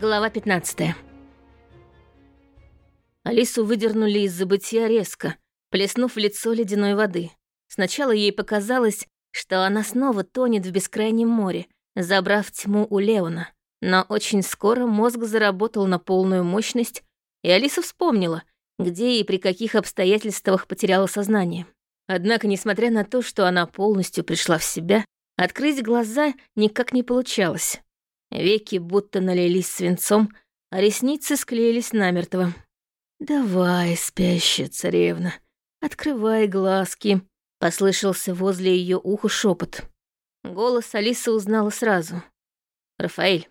Глава 15 Алису выдернули из забытия резко, плеснув в лицо ледяной воды. Сначала ей показалось, что она снова тонет в бескрайнем море, забрав тьму у Леона. Но очень скоро мозг заработал на полную мощность, и Алиса вспомнила, где и при каких обстоятельствах потеряла сознание. Однако, несмотря на то, что она полностью пришла в себя, открыть глаза никак не получалось. Веки будто налились свинцом, а ресницы склеились намертво. «Давай, спящая царевна, открывай глазки», — послышался возле ее уха шепот. Голос Алиса узнала сразу. «Рафаэль».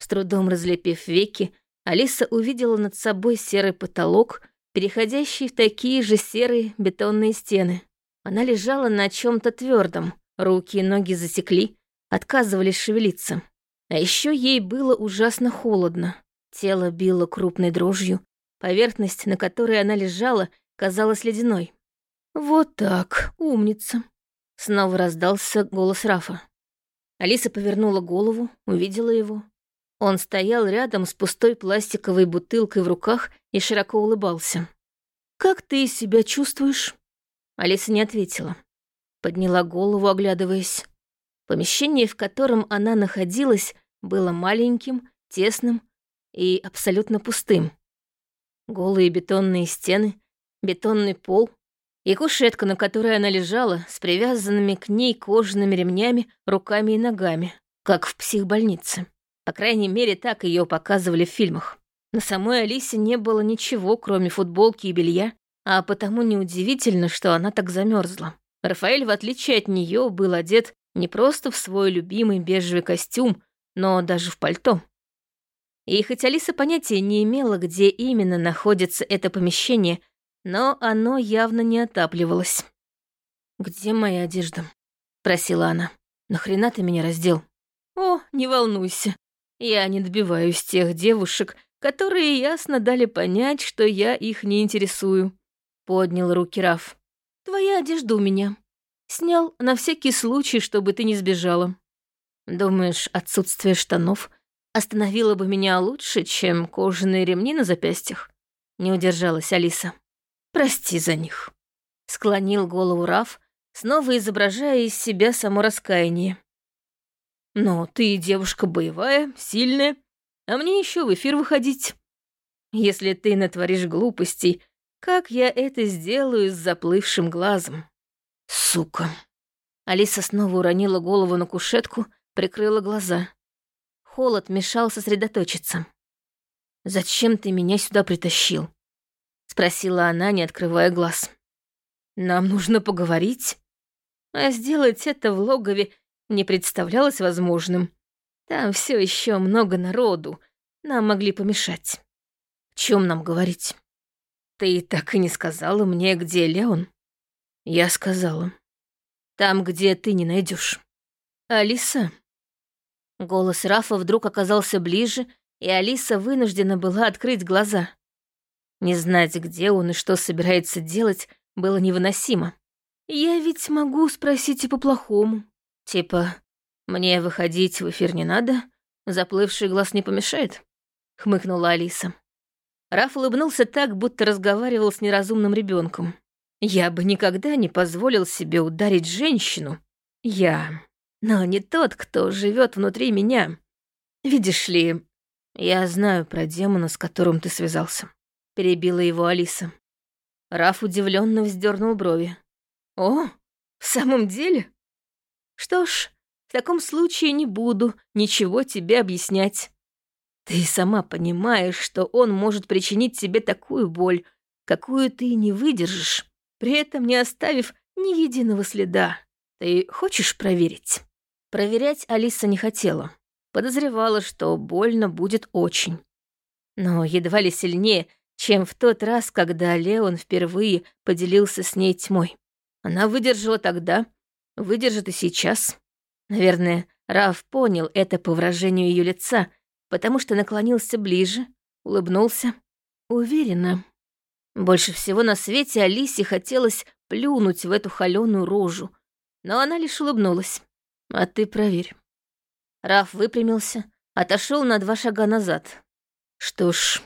С трудом разлепив веки, Алиса увидела над собой серый потолок, переходящий в такие же серые бетонные стены. Она лежала на чем то твердом, руки и ноги затекли, отказывались шевелиться. А еще ей было ужасно холодно. Тело било крупной дрожью, поверхность, на которой она лежала, казалась ледяной. «Вот так, умница!» Снова раздался голос Рафа. Алиса повернула голову, увидела его. Он стоял рядом с пустой пластиковой бутылкой в руках и широко улыбался. «Как ты себя чувствуешь?» Алиса не ответила. Подняла голову, оглядываясь. Помещение, в котором она находилась, было маленьким, тесным и абсолютно пустым. Голые бетонные стены, бетонный пол и кушетка, на которой она лежала, с привязанными к ней кожаными ремнями, руками и ногами, как в психбольнице. По крайней мере, так ее показывали в фильмах. На самой Алисе не было ничего, кроме футболки и белья, а потому неудивительно, что она так замерзла. Рафаэль, в отличие от нее, был одет не просто в свой любимый бежевый костюм, но даже в пальто. И хоть Алиса понятия не имела, где именно находится это помещение, но оно явно не отапливалось. «Где моя одежда?» — просила она. «Нахрена ты меня раздел?» «О, не волнуйся. Я не добиваюсь тех девушек, которые ясно дали понять, что я их не интересую», — поднял руки Раф. «Твоя одежда у меня. Снял на всякий случай, чтобы ты не сбежала». «Думаешь, отсутствие штанов остановило бы меня лучше, чем кожаные ремни на запястьях?» Не удержалась Алиса. «Прости за них», — склонил голову Раф, снова изображая из себя само раскаяние. «Но ты девушка боевая, сильная, а мне еще в эфир выходить. Если ты натворишь глупостей, как я это сделаю с заплывшим глазом?» «Сука!» Алиса снова уронила голову на кушетку, прикрыла глаза. Холод мешал сосредоточиться. «Зачем ты меня сюда притащил?» — спросила она, не открывая глаз. «Нам нужно поговорить?» А сделать это в логове не представлялось возможным. Там все еще много народу, нам могли помешать. О чем нам говорить? Ты так и не сказала мне, где Леон? Я сказала. Там, где ты не найдешь. Алиса? Голос Рафа вдруг оказался ближе, и Алиса вынуждена была открыть глаза. Не знать, где он и что собирается делать, было невыносимо. Я ведь могу спросить и по-плохому. Типа, «Мне выходить в эфир не надо, заплывший глаз не помешает», — хмыкнула Алиса. Раф улыбнулся так, будто разговаривал с неразумным ребенком. «Я бы никогда не позволил себе ударить женщину. Я. Но не тот, кто живет внутри меня. Видишь ли, я знаю про демона, с которым ты связался», — перебила его Алиса. Раф удивленно вздернул брови. «О, в самом деле? Что ж, в таком случае не буду ничего тебе объяснять. Ты сама понимаешь, что он может причинить тебе такую боль, какую ты не выдержишь, при этом не оставив ни единого следа. Ты хочешь проверить?» Проверять Алиса не хотела. Подозревала, что больно будет очень. Но едва ли сильнее, чем в тот раз, когда Леон впервые поделился с ней тьмой. Она выдержала тогда, выдержит и сейчас. Наверное, Раф понял это по выражению ее лица, потому что наклонился ближе, улыбнулся. Уверена. Больше всего на свете Алисе хотелось плюнуть в эту холёную рожу, но она лишь улыбнулась. «А ты проверь». Раф выпрямился, отошел на два шага назад. Что ж,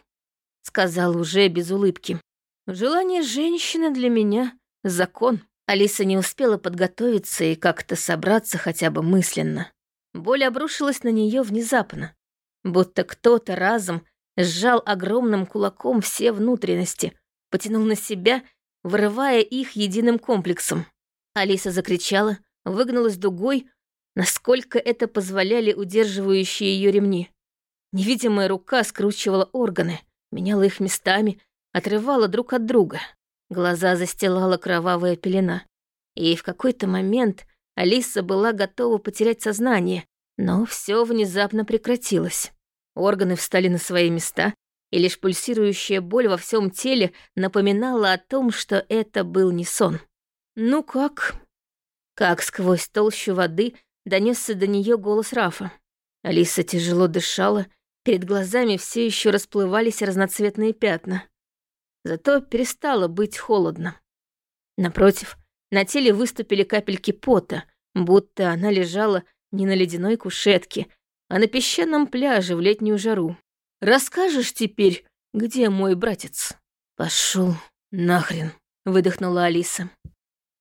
сказал уже без улыбки. Желание женщины для меня — закон. Алиса не успела подготовиться и как-то собраться хотя бы мысленно. Боль обрушилась на нее внезапно, будто кто-то разом сжал огромным кулаком все внутренности, потянул на себя, вырывая их единым комплексом. Алиса закричала, выгнулась дугой, насколько это позволяли удерживающие ее ремни. Невидимая рука скручивала органы, меняла их местами, отрывала друг от друга. Глаза застилала кровавая пелена. И в какой-то момент Алиса была готова потерять сознание, но все внезапно прекратилось. Органы встали на свои места, и лишь пульсирующая боль во всем теле напоминала о том, что это был не сон. «Ну как?» Как сквозь толщу воды донесся до нее голос Рафа. Алиса тяжело дышала, перед глазами все еще расплывались разноцветные пятна. Зато перестало быть холодно. Напротив, на теле выступили капельки пота, будто она лежала не на ледяной кушетке, а на песчаном пляже в летнюю жару. «Расскажешь теперь, где мой братец?» Пошел нахрен», — выдохнула Алиса.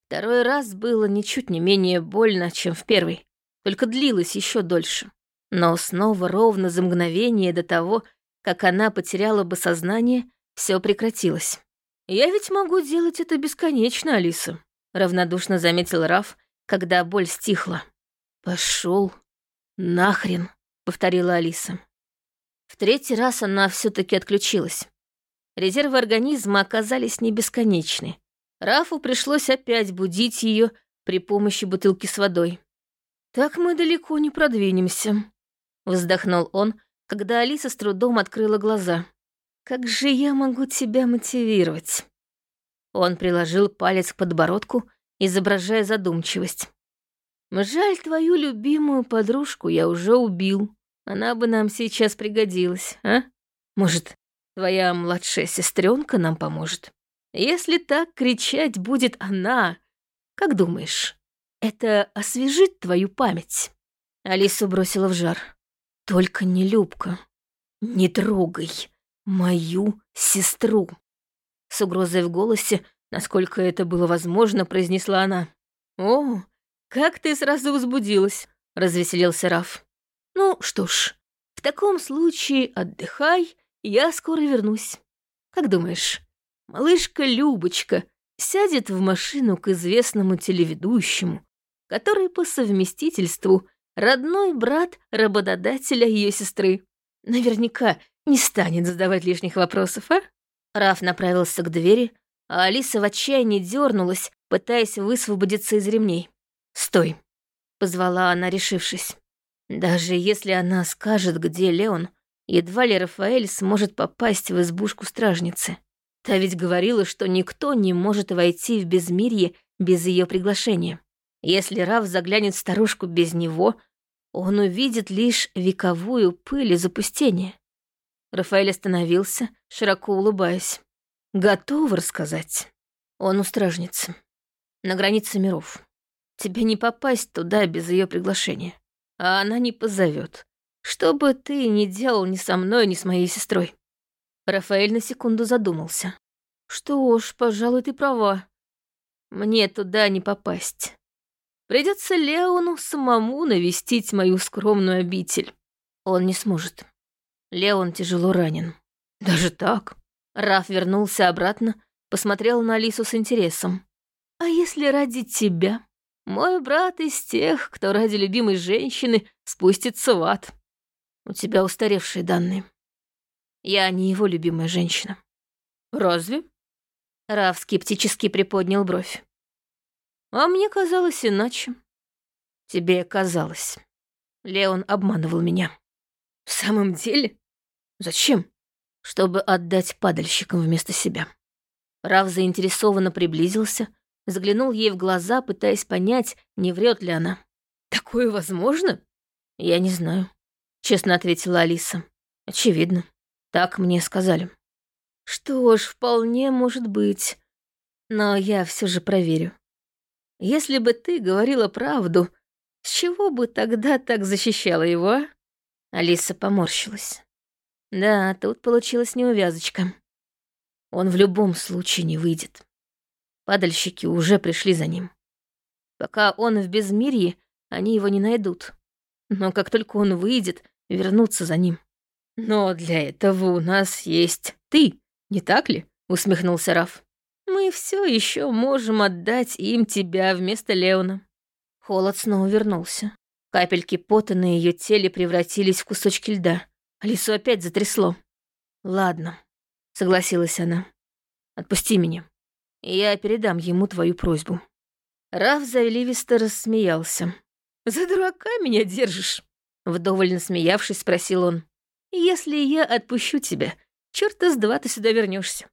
Второй раз было ничуть не менее больно, чем в первый, только длилось еще дольше. Но снова ровно за мгновение до того, как она потеряла бы сознание, все прекратилось. «Я ведь могу делать это бесконечно, Алиса», — равнодушно заметил Раф, когда боль стихла. Пошел нахрен», — повторила Алиса. В третий раз она все таки отключилась. Резервы организма оказались не бесконечны. Рафу пришлось опять будить ее при помощи бутылки с водой. «Так мы далеко не продвинемся», — вздохнул он, когда Алиса с трудом открыла глаза. «Как же я могу тебя мотивировать?» Он приложил палец к подбородку, изображая задумчивость. «Жаль, твою любимую подружку я уже убил. Она бы нам сейчас пригодилась, а? Может, твоя младшая сестренка нам поможет? Если так кричать будет она, как думаешь, это освежит твою память?» Алису бросила в жар. «Только не Любка. Не трогай мою сестру!» С угрозой в голосе, насколько это было возможно, произнесла она. «О, как ты сразу возбудилась!» — развеселился Раф. «Ну что ж, в таком случае отдыхай, я скоро вернусь. Как думаешь, малышка Любочка сядет в машину к известному телеведущему, который по совместительству родной брат работодателя ее сестры. Наверняка не станет задавать лишних вопросов, а? Раф направился к двери, а Алиса в отчаянии дернулась, пытаясь высвободиться из ремней. «Стой!» — позвала она, решившись. Даже если она скажет, где Леон, едва ли Рафаэль сможет попасть в избушку стражницы. Та ведь говорила, что никто не может войти в безмирье без ее приглашения. Если Раф заглянет в старушку без него, он увидит лишь вековую пыль и запустение. Рафаэль остановился, широко улыбаясь. «Готов рассказать?» Он у стражницы. На границе миров. Тебе не попасть туда без ее приглашения. А она не позовет. Что бы ты ни делал ни со мной, ни с моей сестрой. Рафаэль на секунду задумался. Что ж, пожалуй, ты права. Мне туда не попасть. Придется Леону самому навестить мою скромную обитель. Он не сможет. Леон тяжело ранен. Даже так? Раф вернулся обратно, посмотрел на Алису с интересом. А если ради тебя? Мой брат из тех, кто ради любимой женщины спустится в ад. У тебя устаревшие данные. Я не его любимая женщина. Разве? Раф скептически приподнял бровь. А мне казалось иначе. Тебе казалось. Леон обманывал меня. В самом деле? Зачем? Чтобы отдать падальщикам вместо себя. Раф заинтересованно приблизился, заглянул ей в глаза, пытаясь понять, не врет ли она. «Такое возможно?» «Я не знаю», — честно ответила Алиса. «Очевидно. Так мне сказали». «Что ж, вполне может быть. Но я все же проверю. Если бы ты говорила правду, с чего бы тогда так защищала его, а?» Алиса поморщилась. Да, тут получилась неувязочка. Он в любом случае не выйдет. Падальщики уже пришли за ним. Пока он в безмирье, они его не найдут. Но как только он выйдет, вернутся за ним. «Но для этого у нас есть ты, не так ли?» — усмехнулся Раф. «Мы все еще можем отдать им тебя вместо Леона». Холод снова вернулся. Капельки пота на ее теле превратились в кусочки льда. Алису опять затрясло. «Ладно», — согласилась она. «Отпусти меня, я передам ему твою просьбу». Раф заливисто рассмеялся. «За дурака меня держишь?» Вдоволь насмеявшись, спросил он. «Если я отпущу тебя, черта с два ты сюда вернешься.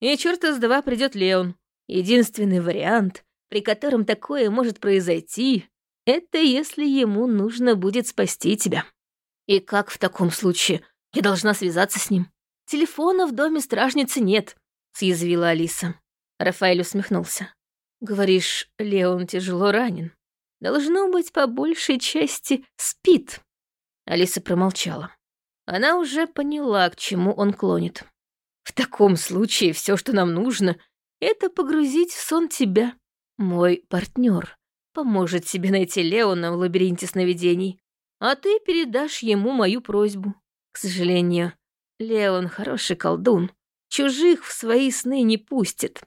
И черта с два придет Леон. Единственный вариант, при котором такое может произойти, это если ему нужно будет спасти тебя. И как в таком случае я должна связаться с ним? Телефона в доме стражницы нет, съязвила Алиса. Рафаэль усмехнулся. Говоришь, Леон тяжело ранен. Должно быть, по большей части спит. Алиса промолчала. Она уже поняла, к чему он клонит. В таком случае все, что нам нужно, это погрузить в сон тебя. Мой партнер поможет себе найти Леона в лабиринте сновидений, а ты передашь ему мою просьбу. К сожалению, Леон хороший колдун, чужих в свои сны не пустит.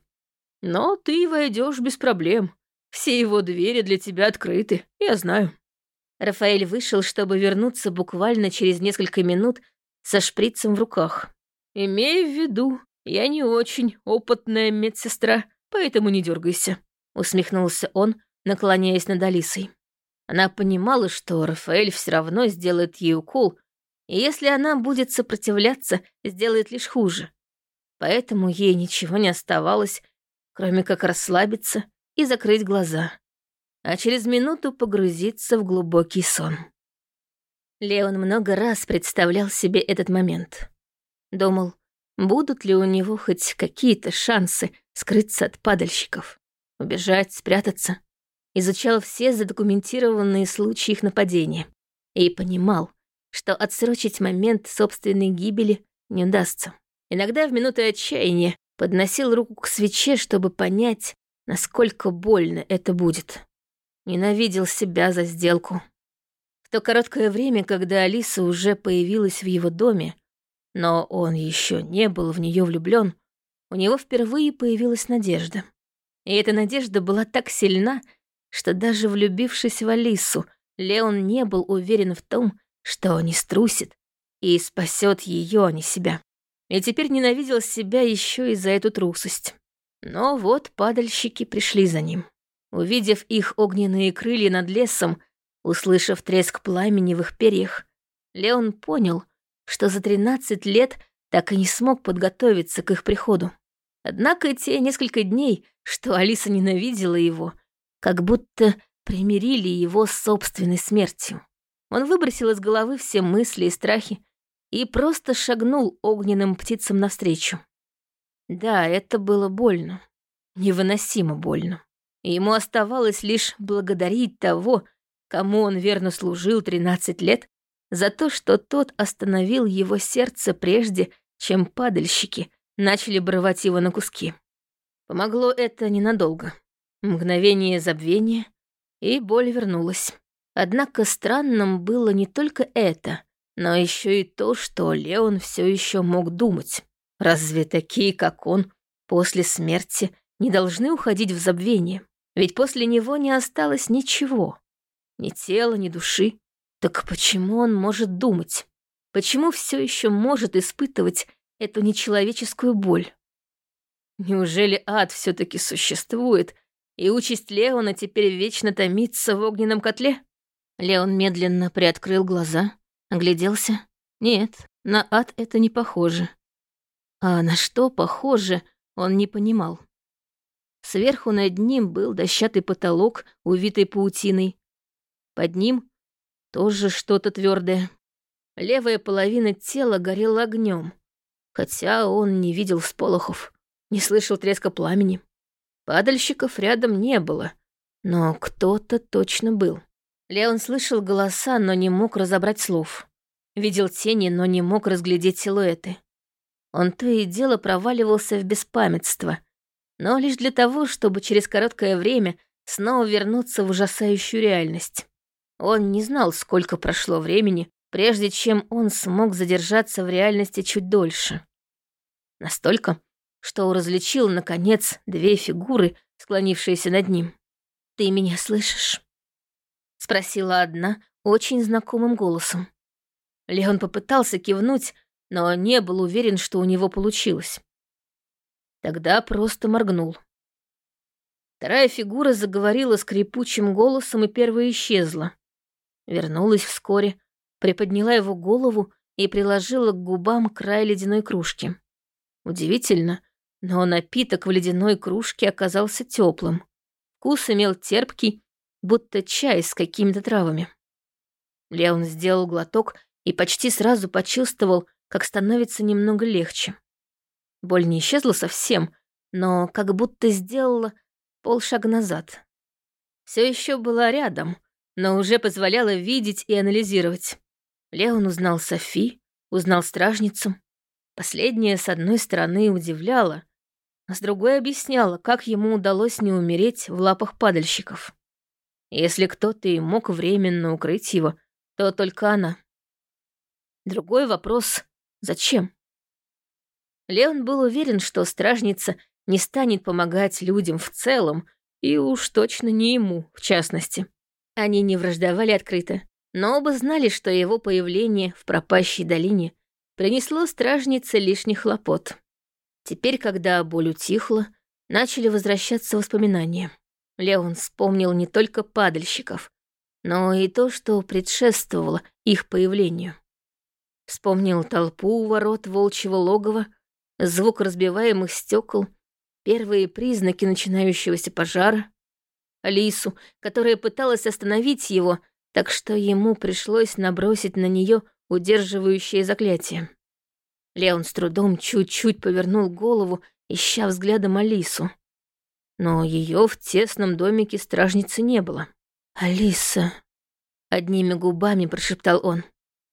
Но ты войдешь без проблем. Все его двери для тебя открыты, я знаю». Рафаэль вышел, чтобы вернуться буквально через несколько минут со шприцем в руках. «Имей в виду, я не очень опытная медсестра, поэтому не дергайся», — усмехнулся он, наклоняясь над Алисой. Она понимала, что Рафаэль все равно сделает ей укол, и если она будет сопротивляться, сделает лишь хуже. Поэтому ей ничего не оставалось, кроме как расслабиться и закрыть глаза, а через минуту погрузиться в глубокий сон. Леон много раз представлял себе этот момент. Думал, будут ли у него хоть какие-то шансы скрыться от падальщиков, убежать, спрятаться. Изучал все задокументированные случаи их нападения и понимал, что отсрочить момент собственной гибели не удастся. Иногда в минуты отчаяния подносил руку к свече, чтобы понять, насколько больно это будет. Ненавидел себя за сделку. В то короткое время, когда Алиса уже появилась в его доме, но он еще не был в нее влюблен, у него впервые появилась надежда. И эта надежда была так сильна, что даже влюбившись в Алису, Леон не был уверен в том, что не струсит и спасет ее, а не себя и теперь ненавидел себя еще и за эту трусость. Но вот падальщики пришли за ним. Увидев их огненные крылья над лесом, услышав треск пламени в их перьях, Леон понял, что за 13 лет так и не смог подготовиться к их приходу. Однако те несколько дней, что Алиса ненавидела его, как будто примирили его с собственной смертью. Он выбросил из головы все мысли и страхи и просто шагнул огненным птицам навстречу. Да, это было больно, невыносимо больно. Ему оставалось лишь благодарить того, кому он верно служил 13 лет, за то, что тот остановил его сердце прежде, чем падальщики начали брывать его на куски. Помогло это ненадолго. Мгновение забвения, и боль вернулась. Однако странным было не только это — но еще и то, что Леон все еще мог думать. Разве такие, как он, после смерти не должны уходить в забвение? Ведь после него не осталось ничего. Ни тела, ни души. Так почему он может думать? Почему все еще может испытывать эту нечеловеческую боль? Неужели ад все-таки существует, и участь Леона теперь вечно томится в огненном котле? Леон медленно приоткрыл глаза Огляделся. Нет, на ад это не похоже. А на что похоже, он не понимал. Сверху над ним был дощатый потолок, увитый паутиной. Под ним тоже что-то твердое. Левая половина тела горела огнем, хотя он не видел сполохов, не слышал треска пламени. Падальщиков рядом не было, но кто-то точно был. Леон слышал голоса, но не мог разобрать слов. видел тени, но не мог разглядеть силуэты. Он то и дело проваливался в беспамятство, но лишь для того, чтобы через короткое время снова вернуться в ужасающую реальность. Он не знал, сколько прошло времени, прежде чем он смог задержаться в реальности чуть дольше. Настолько, что различил, наконец, две фигуры, склонившиеся над ним. «Ты меня слышишь?» — спросила одна очень знакомым голосом. Леон попытался кивнуть, но не был уверен, что у него получилось. Тогда просто моргнул. Вторая фигура заговорила скрипучим голосом и первая исчезла. Вернулась вскоре, приподняла его голову и приложила к губам край ледяной кружки. Удивительно, но напиток в ледяной кружке оказался теплым. Вкус имел терпкий, будто чай с какими-то травами. Леон сделал глоток и почти сразу почувствовал, как становится немного легче. Боль не исчезла совсем, но как будто сделала полшага назад. Все еще была рядом, но уже позволяла видеть и анализировать. Леон узнал Софи, узнал стражницу. Последняя, с одной стороны, удивляла, а с другой объясняла, как ему удалось не умереть в лапах падальщиков. Если кто-то и мог временно укрыть его, то только она. Другой вопрос — зачем? Леон был уверен, что стражница не станет помогать людям в целом, и уж точно не ему, в частности. Они не враждовали открыто, но оба знали, что его появление в пропащей долине принесло стражнице лишних хлопот. Теперь, когда боль утихла, начали возвращаться воспоминания. Леон вспомнил не только падальщиков, но и то, что предшествовало их появлению. Вспомнил толпу у ворот волчьего логова, звук разбиваемых стекол, первые признаки начинающегося пожара, Алису, которая пыталась остановить его, так что ему пришлось набросить на нее удерживающее заклятие. Леон с трудом чуть-чуть повернул голову, ища взглядом Алису. Но ее в тесном домике стражницы не было. «Алиса», — одними губами прошептал он.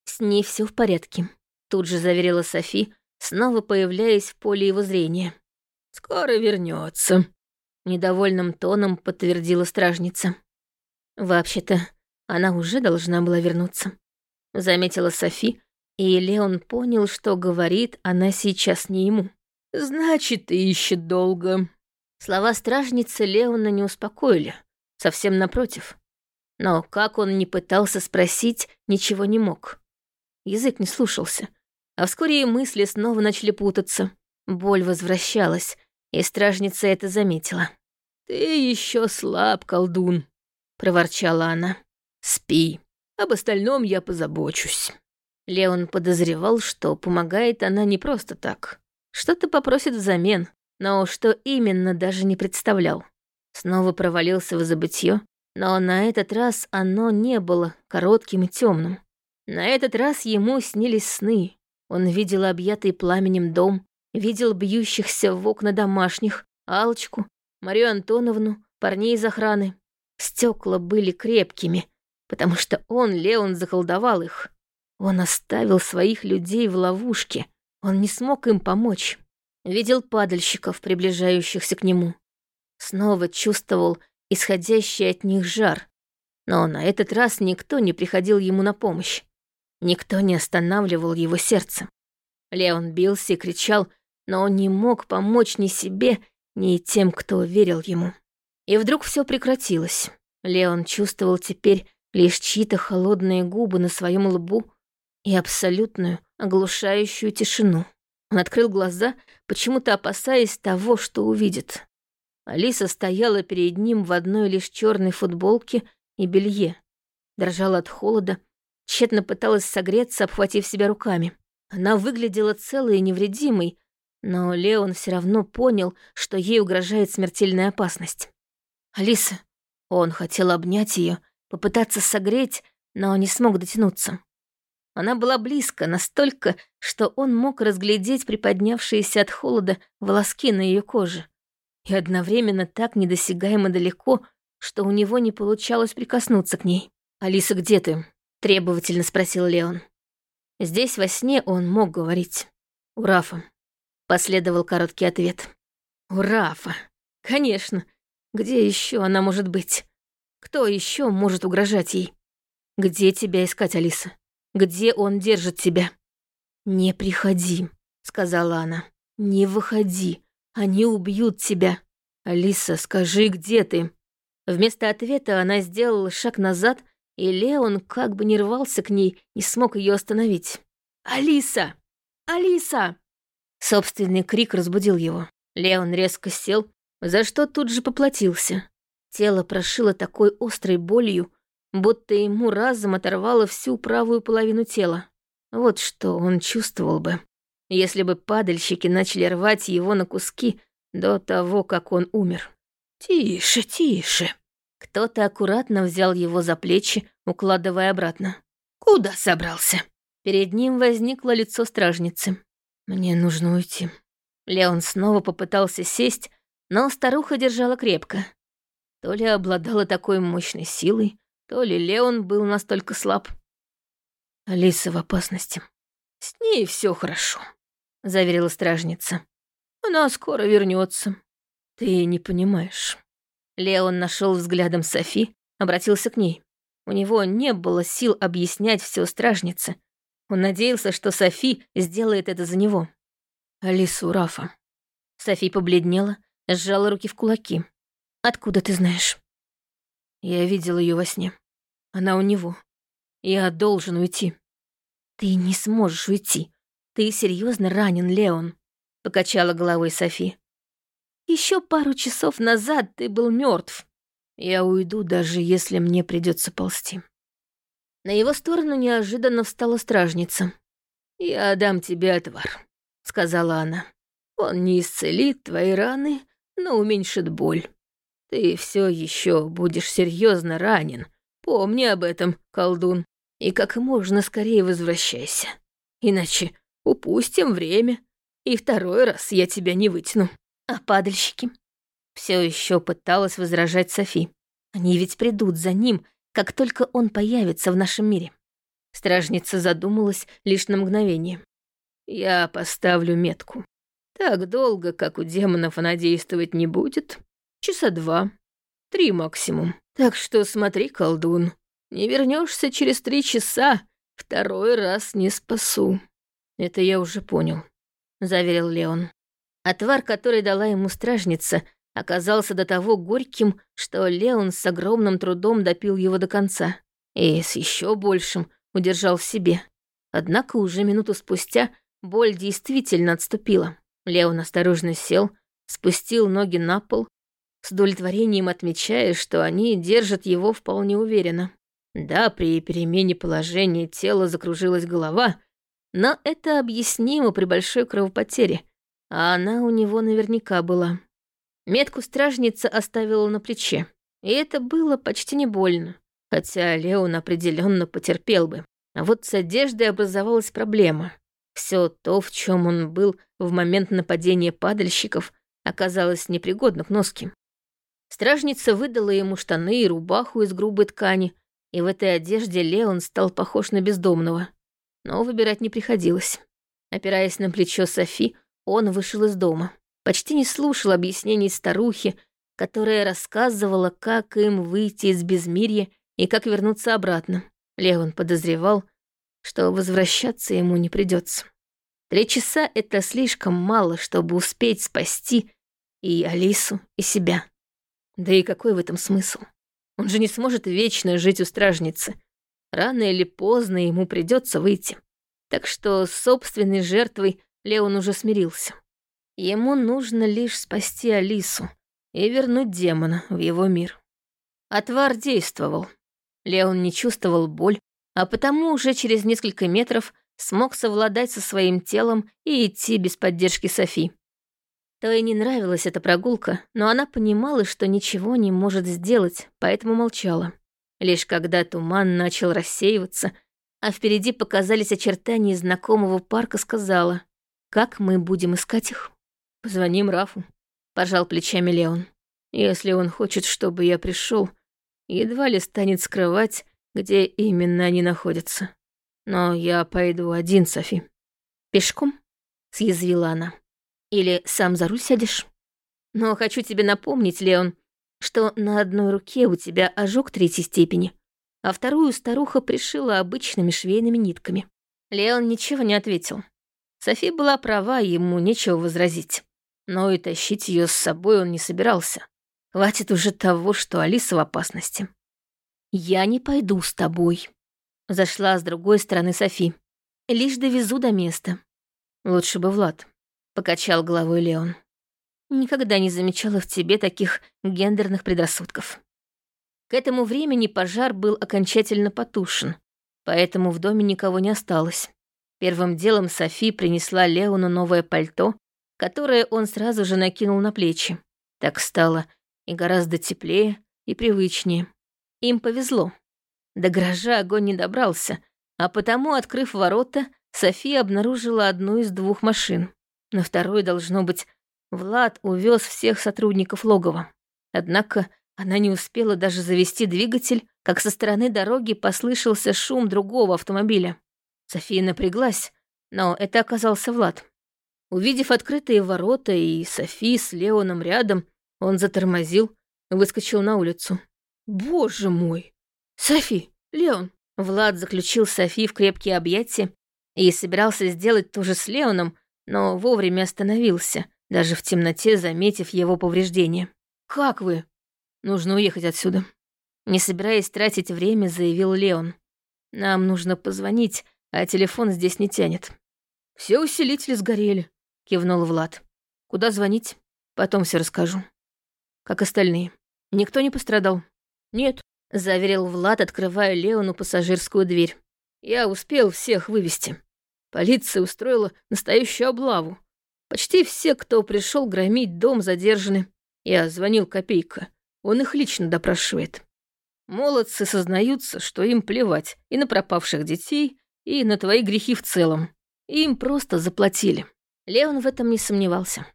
«С ней все в порядке», — тут же заверила Софи, снова появляясь в поле его зрения. «Скоро вернется, недовольным тоном подтвердила стражница. «Вообще-то, она уже должна была вернуться», — заметила Софи, и Леон понял, что говорит она сейчас не ему. «Значит, ищет долго». Слова стражницы Леона не успокоили, совсем напротив. Но как он не пытался спросить, ничего не мог. Язык не слушался, а вскоре и мысли снова начали путаться. Боль возвращалась, и стражница это заметила. «Ты еще слаб, колдун», — проворчала она. «Спи, об остальном я позабочусь». Леон подозревал, что помогает она не просто так. Что-то попросит взамен, но что именно даже не представлял. Снова провалился в забытье, но на этот раз оно не было коротким и темным. На этот раз ему снились сны. Он видел объятый пламенем дом, видел бьющихся в окна домашних, Алочку, Марию Антоновну, парней из охраны. Стекла были крепкими, потому что он, Леон, заколдовал их. Он оставил своих людей в ловушке. Он не смог им помочь. Видел падальщиков, приближающихся к нему. Снова чувствовал исходящий от них жар. Но на этот раз никто не приходил ему на помощь. Никто не останавливал его сердце. Леон бился и кричал, но он не мог помочь ни себе, ни тем, кто верил ему. И вдруг все прекратилось. Леон чувствовал теперь лишь чьи-то холодные губы на своем лбу и абсолютную, оглушающую тишину. Он открыл глаза, почему-то опасаясь того, что увидит. Алиса стояла перед ним в одной лишь черной футболке и белье. Дрожала от холода, тщетно пыталась согреться, обхватив себя руками. Она выглядела целой и невредимой, но Леон все равно понял, что ей угрожает смертельная опасность. «Алиса!» Он хотел обнять ее, попытаться согреть, но не смог дотянуться. Она была близко, настолько, что он мог разглядеть приподнявшиеся от холода волоски на ее коже. И одновременно так недосягаемо далеко, что у него не получалось прикоснуться к ней. «Алиса, где ты?» — требовательно спросил Леон. Здесь во сне он мог говорить. «У Рафа», — последовал короткий ответ. «У Рафа. Конечно. Где еще она может быть? Кто еще может угрожать ей? Где тебя искать, Алиса? Где он держит тебя?» «Не приходи», — сказала она. «Не выходи. Они убьют тебя. Алиса, скажи, где ты?» Вместо ответа она сделала шаг назад, и Леон как бы не рвался к ней, не смог ее остановить. «Алиса! Алиса!» Собственный крик разбудил его. Леон резко сел, за что тут же поплатился. Тело прошило такой острой болью, будто ему разом оторвало всю правую половину тела. Вот что он чувствовал бы, если бы падальщики начали рвать его на куски до того, как он умер. «Тише, тише!» Кто-то аккуратно взял его за плечи, укладывая обратно. «Куда собрался?» Перед ним возникло лицо стражницы. «Мне нужно уйти». Леон снова попытался сесть, но старуха держала крепко. То ли обладала такой мощной силой, то ли Леон был настолько слаб. Алиса в опасности. «С ней все хорошо», — заверила стражница. «Она скоро вернется. Ты не понимаешь». Леон нашел взглядом Софи, обратился к ней. У него не было сил объяснять все стражнице. Он надеялся, что Софи сделает это за него. Алису Рафа. Софи побледнела, сжала руки в кулаки. «Откуда ты знаешь?» Я видел ее во сне. Она у него. Я должен уйти. Ты не сможешь уйти. Ты серьезно ранен, Леон, покачала головой Софи. Еще пару часов назад ты был мертв. Я уйду, даже если мне придется ползти. На его сторону неожиданно встала стражница. «Я дам тебе отвар», — сказала она. «Он не исцелит твои раны, но уменьшит боль. Ты все еще будешь серьезно ранен. Помни об этом, колдун, и как можно скорее возвращайся. Иначе упустим время, и второй раз я тебя не вытяну». А падальщики? Все еще пыталась возражать Софи. Они ведь придут за ним, как только он появится в нашем мире. Стражница задумалась лишь на мгновение. Я поставлю метку. Так долго, как у демонов она действовать не будет. Часа два. Три максимум. Так что смотри, колдун. Не вернешься через три часа, второй раз не спасу. Это я уже понял, заверил Леон. Отвар, который дала ему стражница, оказался до того горьким, что Леон с огромным трудом допил его до конца. И с еще большим удержал в себе. Однако уже минуту спустя боль действительно отступила. Леон осторожно сел, спустил ноги на пол, с удовлетворением отмечая, что они держат его вполне уверенно. Да, при перемене положения тела закружилась голова, но это объяснимо при большой кровопотере, а она у него наверняка была. Метку стражница оставила на плече, и это было почти не больно, хотя Леон определенно потерпел бы. А вот с одеждой образовалась проблема. Все то, в чем он был в момент нападения падальщиков, оказалось непригодно к носке. Стражница выдала ему штаны и рубаху из грубой ткани, и в этой одежде Леон стал похож на бездомного. Но выбирать не приходилось. Опираясь на плечо Софи, он вышел из дома. Почти не слушал объяснений старухи, которая рассказывала, как им выйти из безмирья и как вернуться обратно. Леон подозревал, что возвращаться ему не придется. Три часа — это слишком мало, чтобы успеть спасти и Алису, и себя. Да и какой в этом смысл? Он же не сможет вечно жить у стражницы. Рано или поздно ему придется выйти. Так что с собственной жертвой Леон уже смирился. Ему нужно лишь спасти Алису и вернуть демона в его мир. Отвар действовал. Леон не чувствовал боль, а потому уже через несколько метров смог совладать со своим телом и идти без поддержки Софи. То и не нравилась эта прогулка, но она понимала, что ничего не может сделать, поэтому молчала. Лишь когда туман начал рассеиваться, а впереди показались очертания знакомого парка, сказала, как мы будем искать их? Позвоним Рафу, пожал плечами Леон. Если он хочет, чтобы я пришел, едва ли станет скрывать, где именно они находятся. Но я пойду один, Софи. Пешком? Съязвила она. Или сам за руль сядешь? Но хочу тебе напомнить, Леон, что на одной руке у тебя ожог третьей степени, а вторую старуха пришила обычными швейными нитками. Леон ничего не ответил. Софи была права, ему нечего возразить. Но и тащить ее с собой он не собирался. Хватит уже того, что Алиса в опасности. «Я не пойду с тобой», — зашла с другой стороны Софи. «Лишь довезу до места». «Лучше бы Влад», — покачал головой Леон. «Никогда не замечала в тебе таких гендерных предрассудков». К этому времени пожар был окончательно потушен, поэтому в доме никого не осталось. Первым делом Софи принесла Леону новое пальто, которое он сразу же накинул на плечи. Так стало и гораздо теплее и привычнее. Им повезло. До гаража огонь не добрался, а потому, открыв ворота, София обнаружила одну из двух машин. На второй, должно быть, Влад увез всех сотрудников логова. Однако она не успела даже завести двигатель, как со стороны дороги послышался шум другого автомобиля. София напряглась, но это оказался Влад. Увидев открытые ворота и Софи с Леоном рядом, он затормозил и выскочил на улицу. «Боже мой! Софи! Леон!» Влад заключил Софи в крепкие объятия и собирался сделать то же с Леоном, но вовремя остановился, даже в темноте заметив его повреждения. «Как вы?» «Нужно уехать отсюда», не собираясь тратить время, заявил Леон. «Нам нужно позвонить, а телефон здесь не тянет». «Все усилители сгорели», — кивнул Влад. «Куда звонить? Потом все расскажу. Как остальные. Никто не пострадал?» «Нет», — заверил Влад, открывая Леону пассажирскую дверь. «Я успел всех вывести. Полиция устроила настоящую облаву. Почти все, кто пришел громить дом, задержаны. Я звонил Копейка. Он их лично допрашивает. Молодцы сознаются, что им плевать и на пропавших детей, и на твои грехи в целом. Им просто заплатили. Леон в этом не сомневался.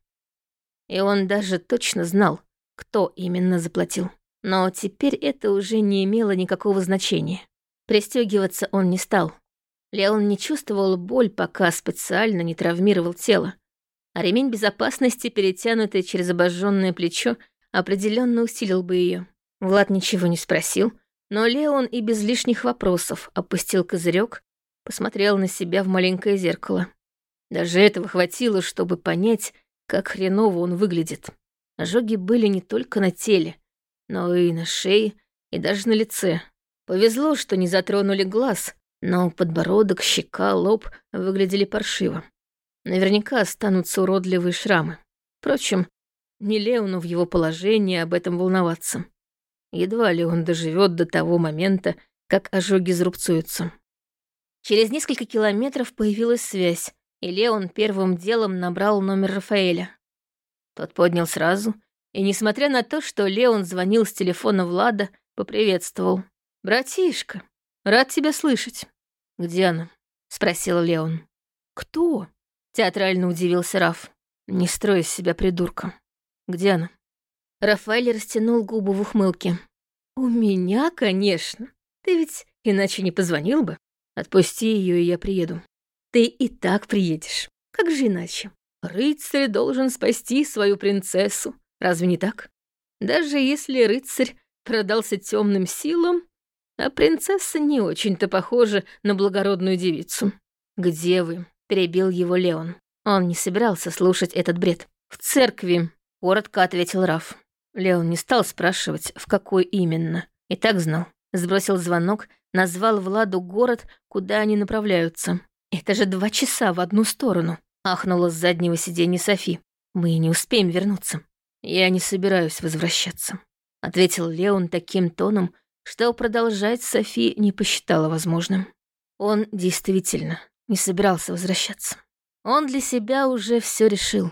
И он даже точно знал, кто именно заплатил. Но теперь это уже не имело никакого значения. Пристегиваться он не стал. Леон не чувствовал боль, пока специально не травмировал тело. А ремень безопасности, перетянутый через обожженное плечо, определенно усилил бы ее. Влад ничего не спросил, но Леон и без лишних вопросов опустил козырек, посмотрел на себя в маленькое зеркало. Даже этого хватило, чтобы понять, как хреново он выглядит. Ожоги были не только на теле, но и на шее, и даже на лице. Повезло, что не затронули глаз, но подбородок, щека, лоб выглядели паршиво. Наверняка останутся уродливые шрамы. Впрочем, не Леону в его положении об этом волноваться. Едва ли он доживет до того момента, как ожоги зарубцуются. Через несколько километров появилась связь, и Леон первым делом набрал номер Рафаэля. Тот поднял сразу, и, несмотря на то, что Леон звонил с телефона Влада, поприветствовал. «Братишка, рад тебя слышать». «Где она?» — спросил Леон. «Кто?» — театрально удивился Раф. «Не строй из себя придурка. Где она?» Рафаэль растянул губы в ухмылке. «У меня, конечно. Ты ведь иначе не позвонил бы. Отпусти ее, и я приеду. Ты и так приедешь. Как же иначе? Рыцарь должен спасти свою принцессу. Разве не так? Даже если рыцарь продался темным силам, а принцесса не очень-то похожа на благородную девицу. «Где вы?» — перебил его Леон. Он не собирался слушать этот бред. «В церкви», — коротко ответил Раф. Леон не стал спрашивать, в какой именно. И так знал. Сбросил звонок, назвал Владу город, куда они направляются. «Это же два часа в одну сторону», — ахнула с заднего сиденья Софи. «Мы не успеем вернуться». «Я не собираюсь возвращаться», — ответил Леон таким тоном, что продолжать Софи не посчитала возможным. Он действительно не собирался возвращаться. Он для себя уже все решил.